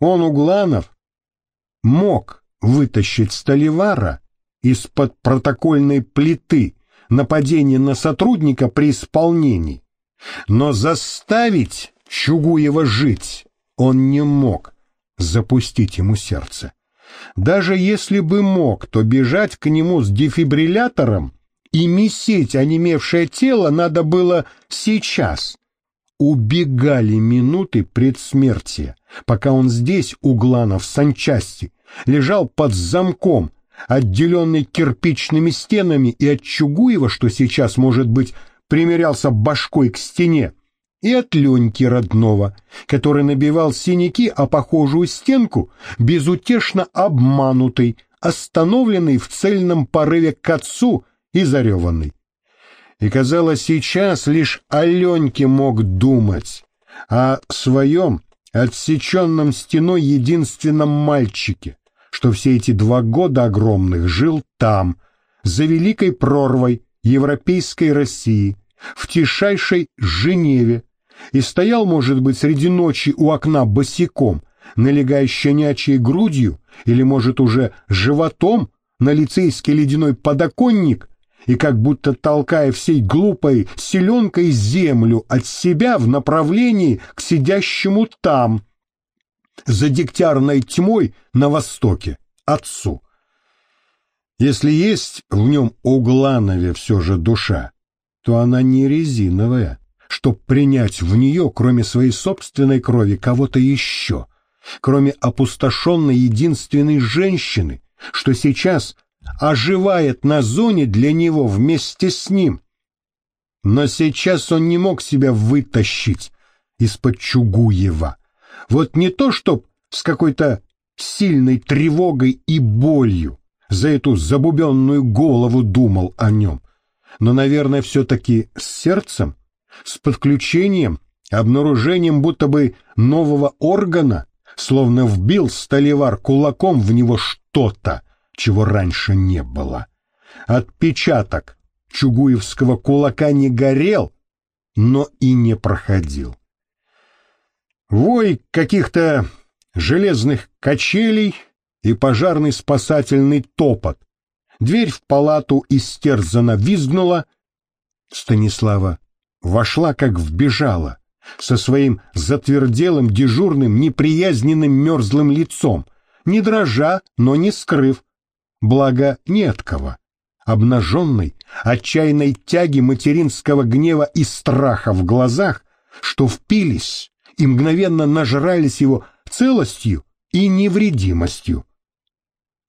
Он, Угланов, мог вытащить Столивара из-под протокольной плиты нападения на сотрудника при исполнении, но заставить Чугуева жить он не мог запустить ему сердце. Даже если бы мог, то бежать к нему с дефибриллятором и месить онемевшее тело надо было сейчас. Убегали минуты предсмертия, пока он здесь, у Гланов, в санчасти, лежал под замком, отделенный кирпичными стенами, и от Чугуева, что сейчас, может быть, примерялся башкой к стене, и от Леньки родного, который набивал синяки о похожую стенку, безутешно обманутый, остановленный в цельном порыве к отцу и зареванный. И, казалось, сейчас лишь о Леньке мог думать, о своем отсеченном стеной единственном мальчике, что все эти два года огромных жил там, за великой прорвой европейской России, в тишайшей Женеве, и стоял, может быть, среди ночи у окна босиком, налегая щенячьей грудью или, может, уже животом на лицейский ледяной подоконник и как будто толкая всей глупой селенкой землю от себя в направлении к сидящему там, за дегтярной тьмой на востоке, отцу. Если есть в нем Угланове все же душа, то она не резиновая, чтоб принять в нее, кроме своей собственной крови, кого-то еще, кроме опустошенной единственной женщины, что сейчас оживает на зоне для него вместе с ним. Но сейчас он не мог себя вытащить из-под Чугуева. Вот не то, чтоб с какой-то сильной тревогой и болью за эту забубенную голову думал о нем, но, наверное, все-таки с сердцем, с подключением, обнаружением будто бы нового органа, словно вбил столевар кулаком в него что-то, чего раньше не было. Отпечаток чугуевского кулака не горел, но и не проходил. Вой каких-то железных качелей и пожарный спасательный топот. Дверь в палату истерзанно визгнула. Станислава вошла, как вбежала, со своим затверделым, дежурным, неприязненным мерзлым лицом, не дрожа, но не скрыв, благо не от кого. Обнаженной, отчаянной тяги материнского гнева и страха в глазах, что впились и мгновенно нажрались его целостью и невредимостью.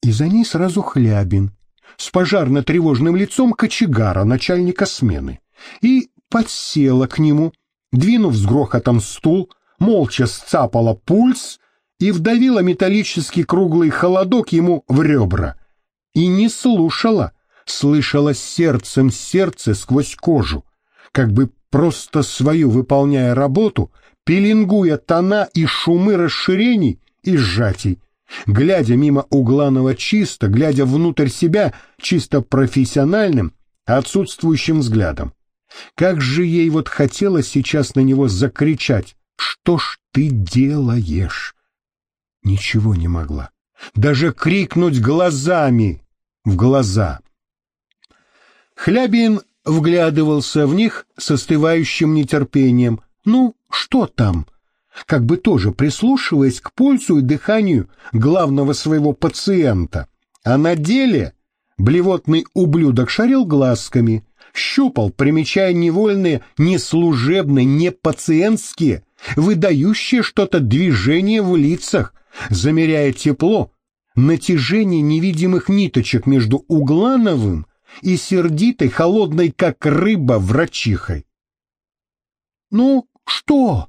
И за ней сразу Хлябин с пожарно-тревожным лицом кочегара, начальника смены, и подсела к нему, двинув с грохотом стул, молча сцапала пульс и вдавила металлический круглый холодок ему в ребра. И не слушала, слышала сердцем сердце сквозь кожу, как бы просто свою выполняя работу, пеленгуя тона и шумы расширений и сжатий, глядя мимо Угланова чисто, глядя внутрь себя чисто профессиональным, отсутствующим взглядом. Как же ей вот хотелось сейчас на него закричать «Что ж ты делаешь?» Ничего не могла. Даже крикнуть глазами в глаза. Хлябин вглядывался в них с остывающим нетерпением. «Ну, что там?» Как бы тоже прислушиваясь к пульсу и дыханию главного своего пациента. А на деле блевотный ублюдок шарил глазками, щупал, примечая невольные, не служебные, не пациентские, выдающие что-то движение в лицах, замеряя тепло, натяжение невидимых ниточек между Углановым и сердитой, холодной, как рыба, врачихой. «Ну, что?»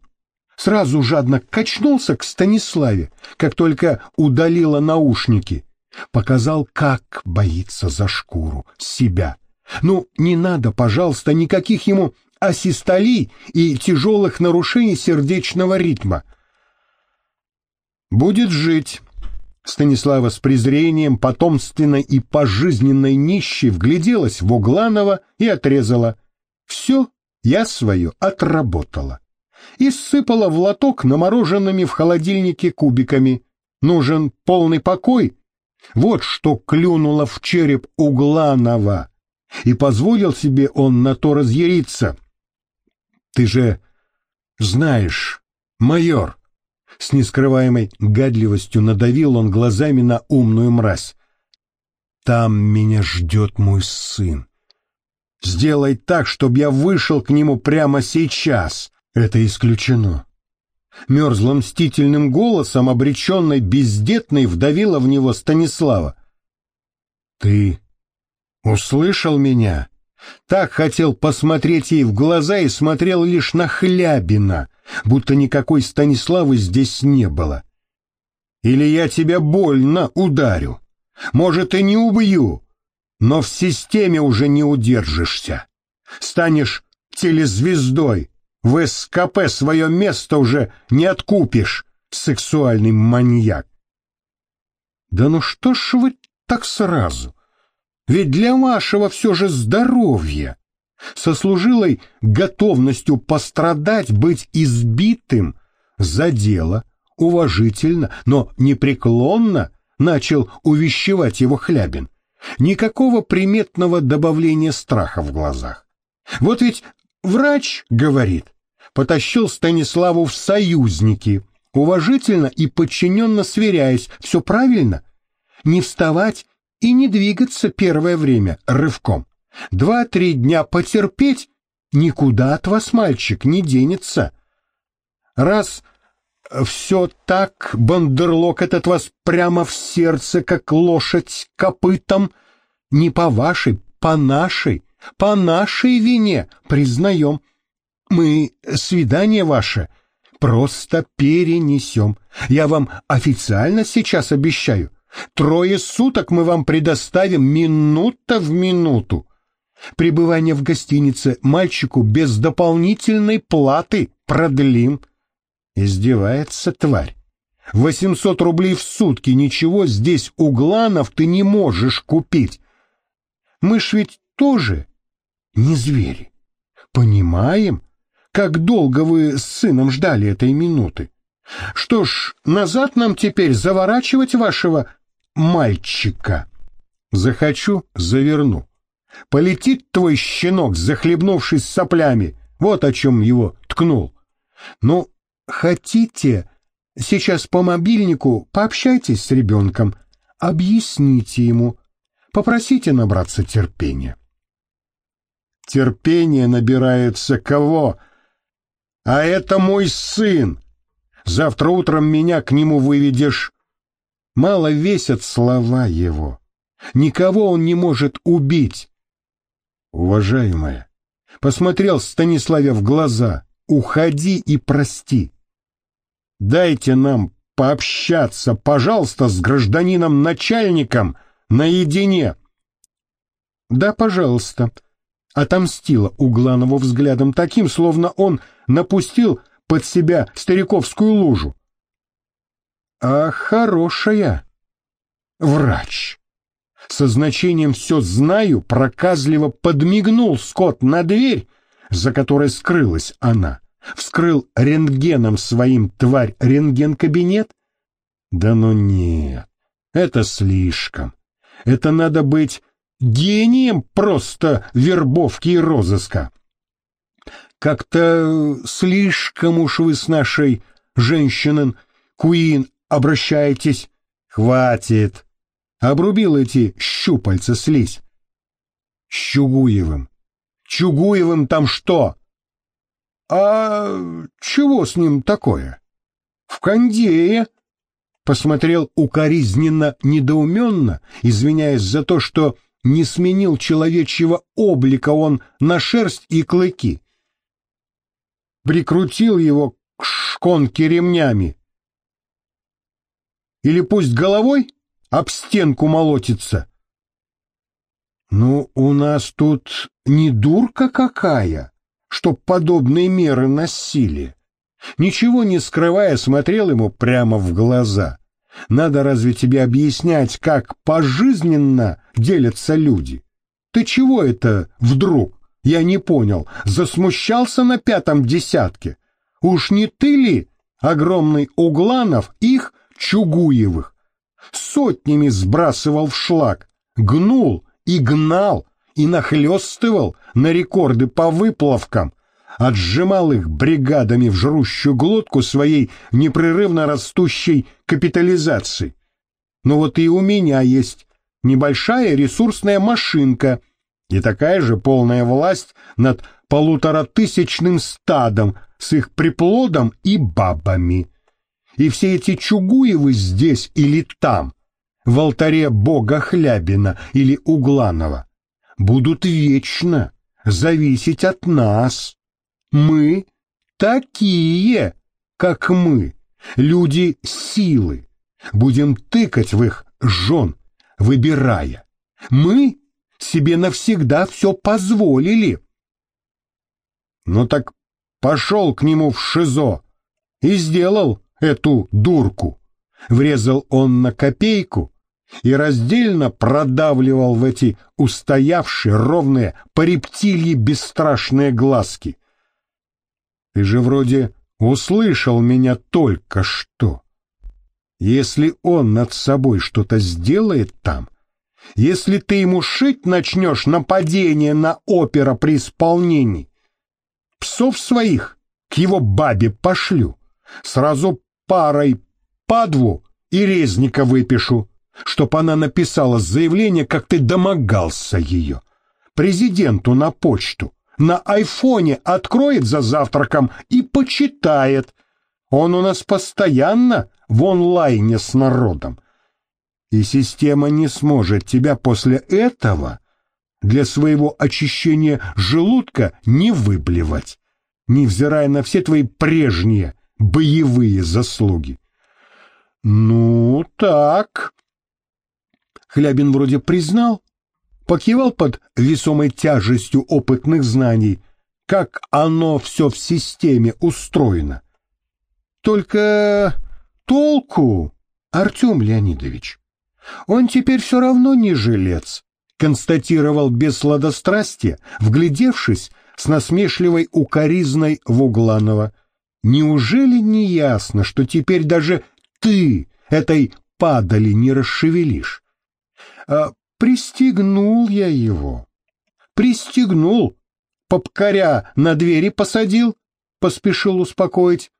Сразу жадно качнулся к Станиславе, как только удалила наушники. Показал, как боится за шкуру себя. Ну, не надо, пожалуйста, никаких ему асистолий и тяжелых нарушений сердечного ритма. Будет жить. Станислава с презрением потомственной и пожизненной нищей вгляделась в Угланова и отрезала. Все, я свое отработала. и сыпала в лоток намороженными в холодильнике кубиками. Нужен полный покой. Вот что клюнуло в череп Угланова. И позволил себе он на то разъяриться. Ты же знаешь, майор, с нескрываемой гадливостью надавил он глазами на умную мразь. Там меня ждет мой сын. Сделай так, чтобы я вышел к нему прямо сейчас. Это исключено. Мерзло мстительным голосом обреченной бездетной вдавила в него Станислава. Ты услышал меня? Так хотел посмотреть ей в глаза и смотрел лишь на Хлябина, будто никакой Станиславы здесь не было. Или я тебя больно ударю. Может, и не убью, но в системе уже не удержишься. Станешь телезвездой, в СКП свое место уже не откупишь, сексуальный маньяк. Да ну что ж вы так сразу? Ведь для вашего все же здоровья, со служилой готовностью пострадать, быть избитым за дело, уважительно, но непреклонно начал увещевать его Хлябин. Никакого приметного добавления страха в глазах. Вот ведь врач говорит, потащил Станиславу в союзники, уважительно и подчиненно сверяясь, все правильно? Не вставать и не двигаться первое время рывком. Два-три дня потерпеть, никуда от вас мальчик не денется. Раз все так, бандерлог этот вас прямо в сердце, как лошадь копытом, не по вашей, по нашей, по нашей вине, признаем. Мы свидание ваше просто перенесем. Я вам официально сейчас обещаю. Трое суток мы вам предоставим минута в минуту. Пребывание в гостинице мальчику без дополнительной платы продлим. Издевается тварь. Восемьсот рублей в сутки ничего здесь у Гланов ты не можешь купить. Мы ж ведь тоже не звери. Понимаем, как долго вы с сыном ждали этой минуты. Что ж, назад нам теперь заворачивать вашего мальчика. Захочу — заверну. Полетит твой щенок, захлебнувшись соплями. Вот о чем его ткнул. Ну, хотите, сейчас по мобильнику пообщайтесь с ребенком, объясните ему, попросите набраться терпения. Терпение набирается кого? А это мой сын. Завтра утром меня к нему выведешь. Мало весят слова его. Никого он не может убить. Уважаемая, посмотрел Станиславе в глаза. Уходи и прости. Дайте нам пообщаться, пожалуйста, с гражданином-начальником наедине. Да, пожалуйста. Отомстила Угланову взглядом таким, словно он напустил под себя стариковскую лужу. А хорошая врач. Со значением «все знаю» проказливо подмигнул Скотт на дверь, за которой скрылась она. Вскрыл рентгеном своим тварь рентген-кабинет? Да ну нет, это слишком. Это надо быть гением просто вербовки и розыска. Как-то слишком уж вы с нашей женщиной, Куин, обращаетесь. Хватит. Обрубил эти щупальца слизь. С Чугуевым. Чугуевым там что? А чего с ним такое? В кондее. Посмотрел укоризненно, недоуменно, извиняясь за то, что не сменил человечьего облика он на шерсть и клыки. Прикрутил его к шконке ремнями. Или пусть головой об стенку молотится. Ну, у нас тут не дурка какая, чтоб подобные меры носили. Ничего не скрывая, смотрел ему прямо в глаза. Надо разве тебе объяснять, как пожизненно делятся люди? Ты чего это вдруг? Я не понял. Засмущался на пятом десятке? Уж не ты ли, огромный Угланов, их, Чугуевых, сотнями сбрасывал в шлак, гнул и гнал, и нахлестывал на рекорды по выплавкам, отжимал их бригадами в жрущую глотку своей непрерывно растущей капитализации. Но вот и у меня есть небольшая ресурсная машинка и такая же полная власть над полуторатысячным стадом с их приплодом и бабами. И все эти Чугуевы здесь или там, в алтаре бога Хлябина или Угланова, будут вечно зависеть от нас. Мы такие, как мы, люди силы. Будем тыкать в их жен, выбирая. Мы себе навсегда все позволили. Ну так пошел к нему в ШИЗО и сделал эту дурку. Врезал он на копейку и раздельно продавливал в эти устоявшие ровные по рептилье бесстрашные глазки. Ты же вроде услышал меня только что. Если он над собой что-то сделает там, если ты ему шить начнешь нападение на опера при исполнении, псов своих к его бабе пошлю, сразу парой падву и резника выпишу, чтоб она написала заявление, как ты домогался ее, президенту на почту, на айфоне откроет за завтраком и почитает. Он у нас постоянно в онлайне с народом. И система не сможет тебя после этого для своего очищения желудка не выблевать, невзирая на все твои прежние боевые заслуги. Ну, так. Хлябин вроде признал, покивал под весомой тяжестью опытных знаний, как оно все в системе устроено. Только толку, Артем Леонидович, он теперь все равно не жилец, констатировал без сладострастия, вглядевшись с насмешливой укоризной в Угланова. Неужели не ясно, что теперь даже ты этой падали не расшевелишь? А Пристегнул я его. Пристегнул. Попкаря на двери посадил, поспешил успокоить.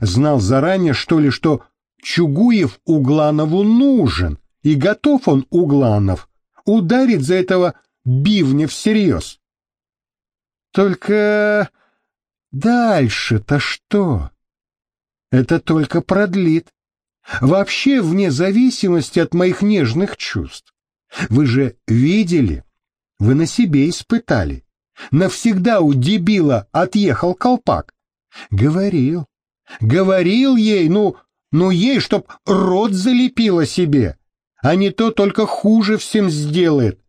Знал заранее, что ли, что Чугуев Угланову нужен, и готов он, Угланов, ударить за этого бивня всерьез. Только дальше-то что? Это только продлит. Вообще вне зависимости от моих нежных чувств. Вы же видели? Вы на себе испытали. Навсегда у дебила отъехал колпак. Говорил. Говорил ей, ну, ну ей, чтоб рот залепила себе. А не то только хуже всем сделает.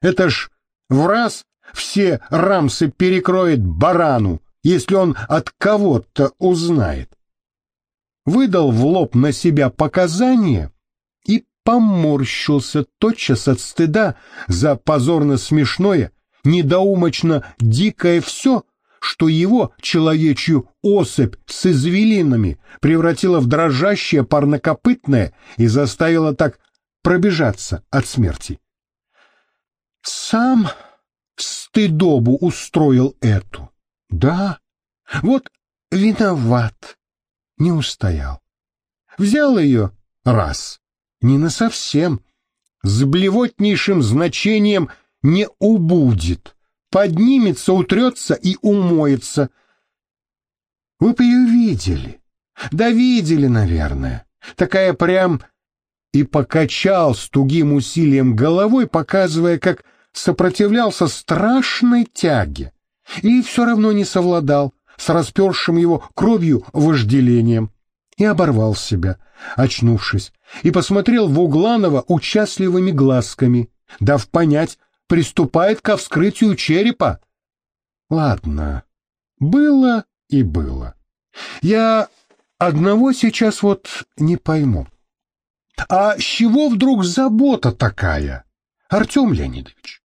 Это ж в раз все рамсы перекроет барану, если он от кого-то узнает. Выдал в лоб на себя показания поморщился тотчас от стыда за позорно смешное, недоумочно дикое все, что его человечью особь с извилинами превратила в дрожащее парнокопытное и заставила так пробежаться от смерти. Сам стыдобу устроил эту. Да, вот виноват, не устоял. Взял ее раз, не насовсем, с блевотнейшим значением не убудет, поднимется, утрется и умоется. Вы бы ее видели, да видели, наверное, такая прям... И покачал с тугим усилием головой, показывая, как сопротивлялся страшной тяге, и все равно не совладал с распершим его кровью вожделением и оборвал себя, очнувшись, и посмотрел в Угланова участливыми глазками, дав понять, приступает ко вскрытию черепа. Ладно, было и было. Я одного сейчас вот не пойму. А с чего вдруг забота такая, Артем Леонидович?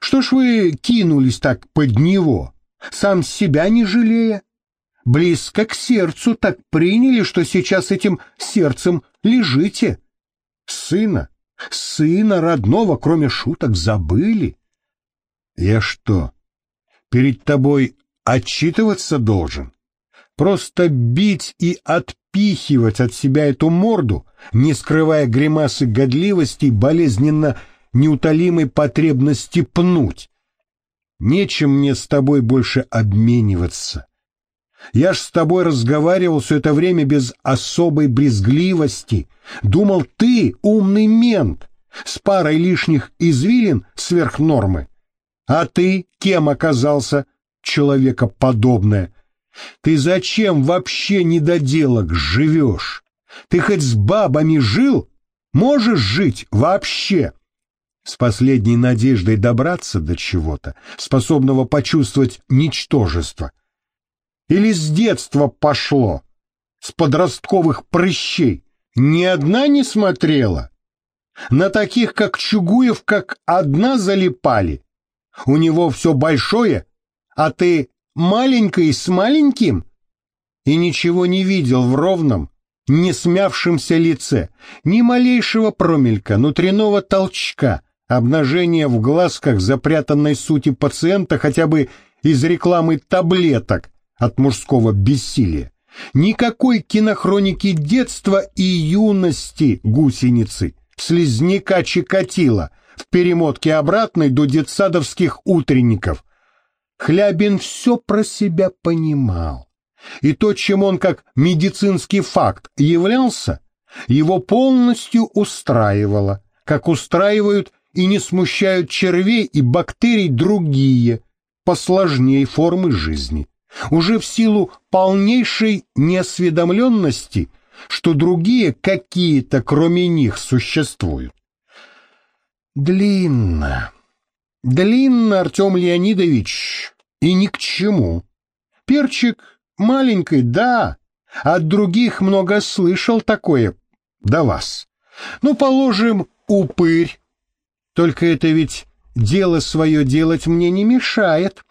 Что ж вы кинулись так под него, сам себя не жалея? близко к сердцу так приняли, что сейчас этим сердцем лежите. Сына, сына родного, кроме шуток, забыли. Я что, перед тобой отчитываться должен? Просто бить и отпихивать от себя эту морду, не скрывая гримасы годливости и болезненно неутолимой потребности пнуть. Нечем мне с тобой больше обмениваться. Я ж с тобой разговаривал все это время без особой брезгливости. Думал, ты умный мент, с парой лишних извилин сверх нормы. А ты кем оказался, человекоподобное? Ты зачем вообще недоделок живешь? Ты хоть с бабами жил? Можешь жить вообще? С последней надеждой добраться до чего-то, способного почувствовать ничтожество. Или с детства пошло, с подростковых прыщей. Ни одна не смотрела. На таких, как Чугуев, как одна залипали. У него все большое, а ты маленький с маленьким? И ничего не видел в ровном, не смявшемся лице, ни малейшего промелька, внутреннего толчка, обнажения в глазках запрятанной сути пациента хотя бы из рекламы таблеток от мужского бессилия. Никакой кинохроники детства и юности гусеницы, слизняка Чикатила — в перемотке обратной до детсадовских утренников. Хлябин все про себя понимал. И то, чем он как медицинский факт являлся, его полностью устраивало, как устраивают и не смущают червей и бактерий другие, посложнее формы жизни, уже в силу полнейшей неосведомленности, что другие какие-то кроме них существуют. Длинно. Длинно, Артем Леонидович, и ни к чему. Перчик маленький, да, от других много слышал такое до вас. Ну, положим, упырь. Только это ведь дело свое делать мне не мешает.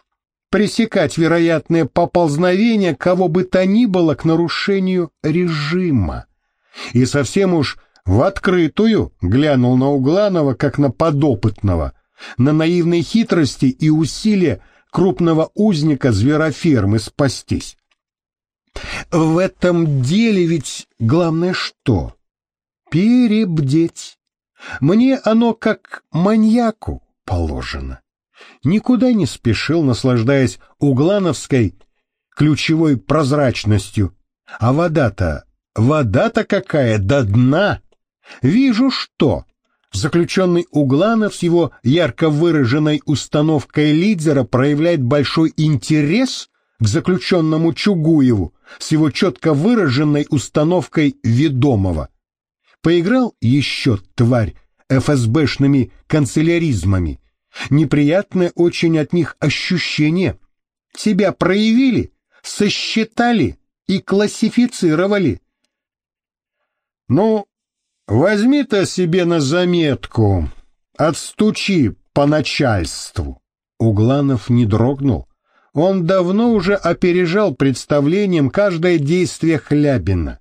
Пресекать вероятное поползновение кого бы то ни было к нарушению режима. И совсем уж в открытую глянул на Угланова, как на подопытного, на наивной хитрости и усилия крупного узника зверофермы спастись. В этом деле ведь главное что? Перебдеть. Мне оно как маньяку положено. Никуда не спешил, наслаждаясь углановской ключевой прозрачностью. А вода-то, вода-то какая, до дна! Вижу, что заключенный Угланов с его ярко выраженной установкой лидера проявляет большой интерес к заключенному Чугуеву с его четко выраженной установкой ведомого. Поиграл еще тварь ФСБшными канцеляризмами. Неприятное очень от них ощущение. Себя проявили, сосчитали и классифицировали. Ну, Возьми-то себе на заметку, отстучи по начальству. Угланов не дрогнул. Он давно уже опережал представлением каждое действие Хлябина.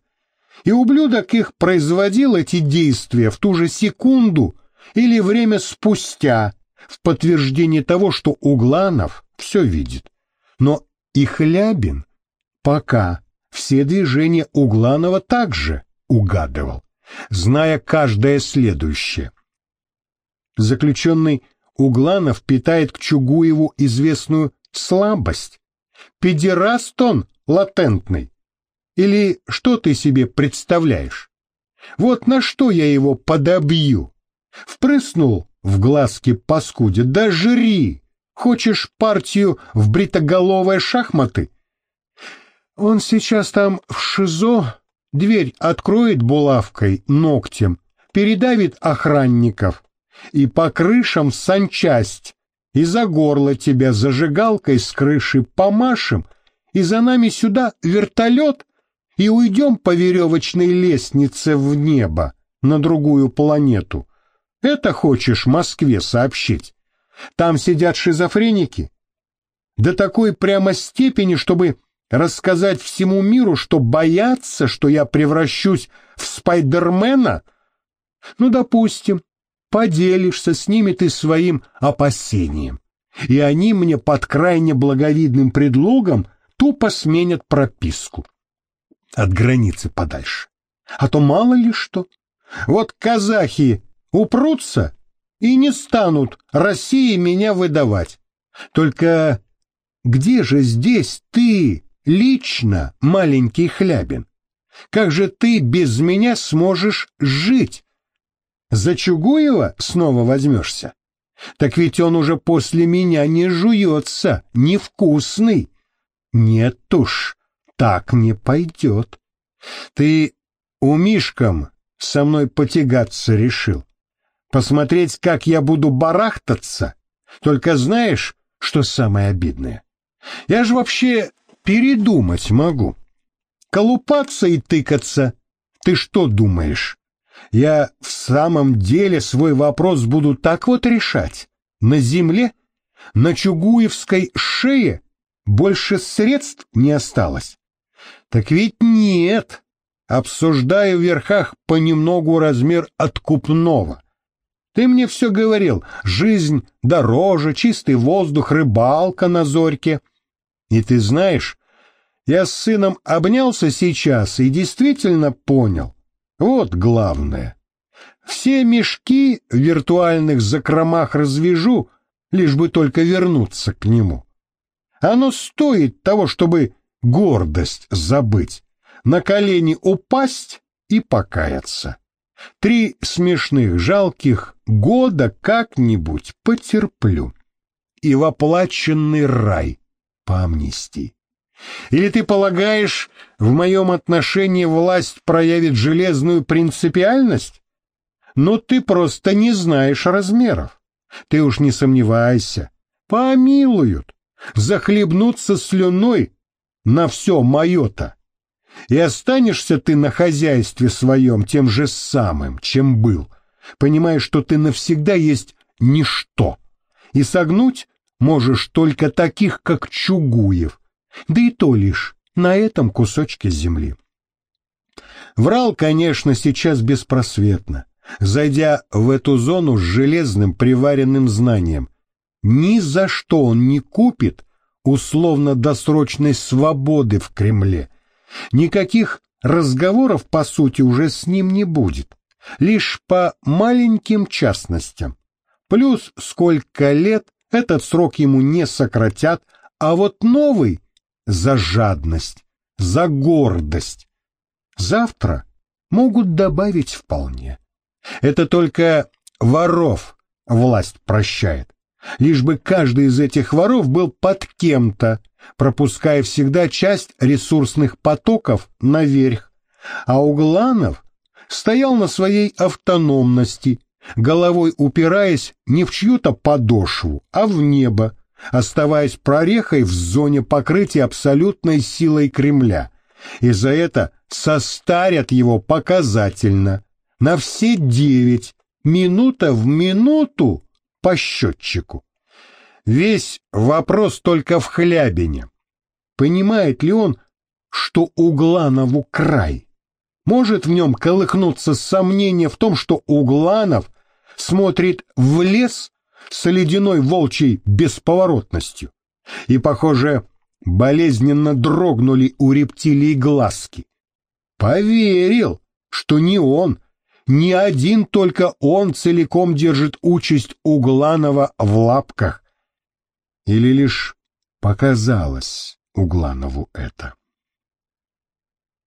И ублюдок их производил эти действия в ту же секунду или время спустя, в подтверждение того, что Угланов все видит. Но и Хлябин пока все движения Угланова также угадывал зная каждое следующее. Заключенный Угланов питает к Чугуеву известную слабость. Педераст он латентный. Или что ты себе представляешь? Вот на что я его подобью. Впрыснул в глазки паскуде, да жри. Хочешь партию в бритоголовые шахматы? Он сейчас там в ШИЗО Дверь откроет булавкой, ногтем, передавит охранников и по крышам санчасть, и за горло тебя зажигалкой с крыши помашем, и за нами сюда вертолет, и уйдем по веревочной лестнице в небо, на другую планету. Это хочешь Москве сообщить? Там сидят шизофреники? До такой прямо степени, чтобы Рассказать всему миру, что боятся, что я превращусь в Спайдермена? Ну, допустим, поделишься с ними ты своим опасением, и они мне под крайне благовидным предлогом тупо сменят прописку. От границы подальше. А то мало ли что. Вот казахи упрутся и не станут России меня выдавать. Только где же здесь ты, лично, маленький Хлябин? Как же ты без меня сможешь жить? За Чугуева снова возьмешься? Так ведь он уже после меня не жуется, невкусный. Нет уж, так не пойдет. Ты у Мишкам со мной потягаться решил. Посмотреть, как я буду барахтаться? Только знаешь, что самое обидное? Я же вообще передумать могу. Колупаться и тыкаться. Ты что думаешь? Я в самом деле свой вопрос буду так вот решать. На земле, на Чугуевской шее больше средств не осталось. Так ведь нет. Обсуждаю в верхах понемногу размер откупного. Ты мне все говорил, жизнь дороже, чистый воздух, рыбалка на зорьке. И ты знаешь, я с сыном обнялся сейчас и действительно понял. Вот главное. Все мешки в виртуальных закромах развяжу, лишь бы только вернуться к нему. Оно стоит того, чтобы гордость забыть, на колени упасть и покаяться. Три смешных, жалких года как-нибудь потерплю. И в оплаченный рай по амнистии. Или ты полагаешь, в моем отношении власть проявит железную принципиальность? Но ты просто не знаешь размеров. Ты уж не сомневайся. Помилуют. Захлебнуться слюной на все мое-то. И останешься ты на хозяйстве своем тем же самым, чем был, понимая, что ты навсегда есть ничто, и согнуть можешь только таких, как Чугуев, да и то лишь на этом кусочке земли. Врал, конечно, сейчас беспросветно, зайдя в эту зону с железным приваренным знанием. Ни за что он не купит условно-досрочной свободы в Кремле, Никаких разговоров, по сути, уже с ним не будет. Лишь по маленьким частностям. Плюс сколько лет этот срок ему не сократят, а вот новый — за жадность, за гордость. Завтра могут добавить вполне. Это только воров власть прощает. Лишь бы каждый из этих воров был под кем-то, пропуская всегда часть ресурсных потоков наверх, а Угланов стоял на своей автономности, головой упираясь не в чью-то подошву, а в небо, оставаясь прорехой в зоне покрытия абсолютной силой Кремля. И за это состарят его показательно, на все девять, минута в минуту по счетчику. Весь вопрос только в Хлябине. Понимает ли он, что Угланову край? Может в нем колыхнуться сомнение в том, что Угланов смотрит в лес с ледяной волчьей бесповоротностью? И, похоже, болезненно дрогнули у рептилии глазки. Поверил, что не он, не один только он целиком держит участь Угланова в лапках. Или лишь показалось Угланову это?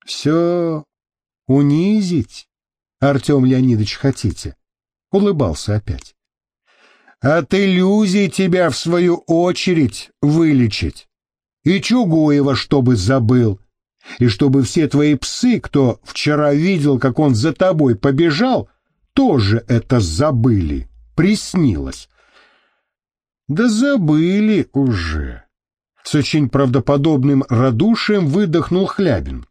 «Все унизить, Артем Леонидович, хотите?» Улыбался опять. «От иллюзий тебя, в свою очередь, вылечить. И Чугуева, чтобы забыл, и чтобы все твои псы, кто вчера видел, как он за тобой побежал, тоже это забыли, приснилось. Да забыли уже. С очень правдоподобным радушием выдохнул Хлябин.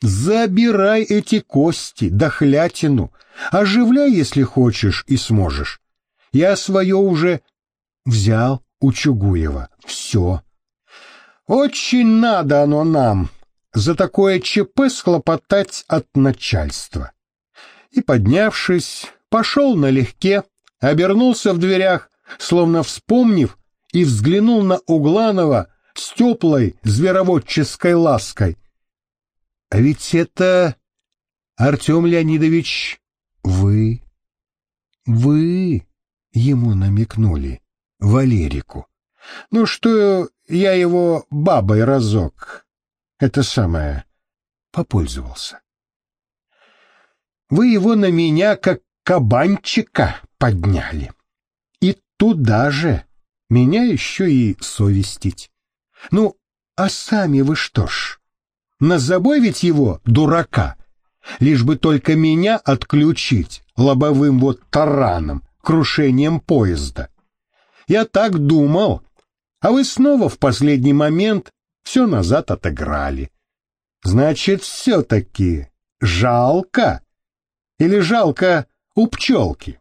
Забирай эти кости, дохлятину, оживляй, если хочешь и сможешь. Я свое уже взял у Чугуева. Все. Очень надо оно нам за такое ЧП схлопотать от начальства. И, поднявшись, пошел налегке, обернулся в дверях, словно вспомнив, и взглянул на Угланова с теплой звероводческой лаской. А ведь это, Артем Леонидович, вы, вы ему намекнули, Валерику. Ну что я его бабой разок, это самое, попользовался. Вы его на меня как кабанчика подняли. И туда же меня еще и совестить. Ну, а сами вы что ж, назабавить его, дурака, лишь бы только меня отключить лобовым вот тараном, крушением поезда. Я так думал, а вы снова в последний момент все назад отыграли. Значит, все-таки жалко? Или жалко у пчелки?